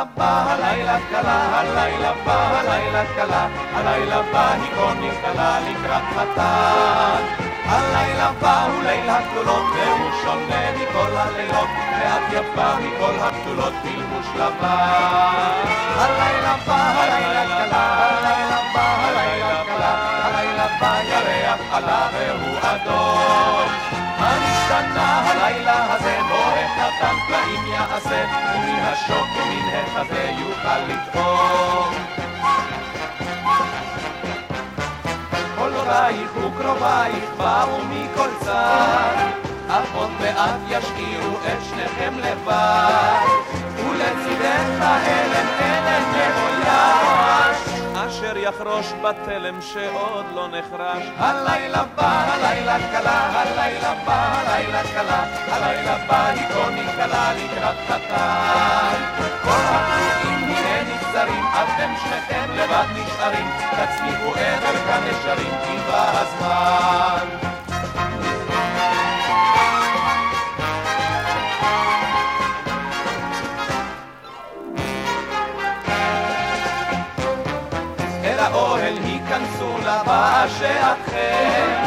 הלילה בא, הלילה קלה, הלילה בא, הלילה קלה, הלילה בא היא כה נקלה לקראת חתן. הלילה בא הוא ליל הגדולות, והוא שונה מכל הלילות, ואת יפה מכל הגדולות בלבוש לבן. הלילה בא, הלילה קלה, והוא אדום. מה נשתנה הלילה הזה, את נתן פלאים יעשה, ומן השוק ומן החזה יוכל לטעום. כל הורייך וקרובייך באו מכל צד, אך עוד מעט ישאירו את שניכם לבד, ולצידך אשר יחרוש בתלם שעוד לא נחרש. הלילה בא, הלילה קלה, הלילה בא, הלילה קלה, הלילה בא, כה נקלה לקראת חתן. כל הפרועים הנה נגזרים, אתם שניכם לבד נשארים, תצמיחו עבר כנשרים, כי בא הזמן. האוהל היכנסו לבאה שעתכם,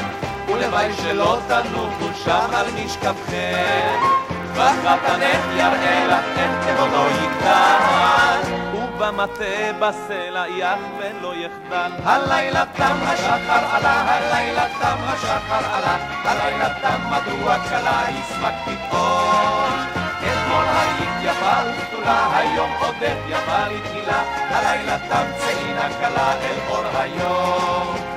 ולוואי שלא תנוחו שם על משכבכם. וחתנך יראה לך את כבודו יגדל, ובמטה בסלע יח ולא יחדל. הלילה תם השחר עלה, הלילה תם השחר עלה, הלילה תם מדוע כלה ישמח פתאום. אתמול היית יפה ובתולה, היום עודך יפה לתהילה, הלילה תם צאינה כלה אל אור היום.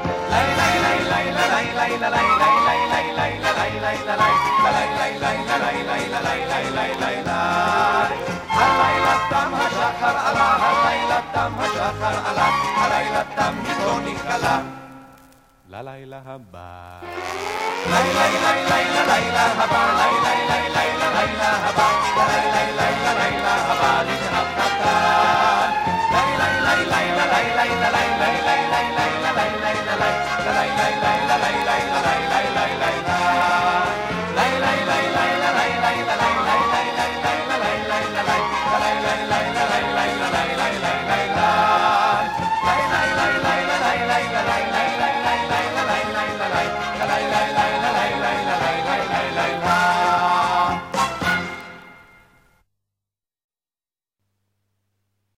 תם השחר עלה, הלילה תם איתו נקלה. ללילה הבא. לילה לילה לילה לילה הבא, לילה לילה לילה לילה הבא, לילה לילה לילה הבא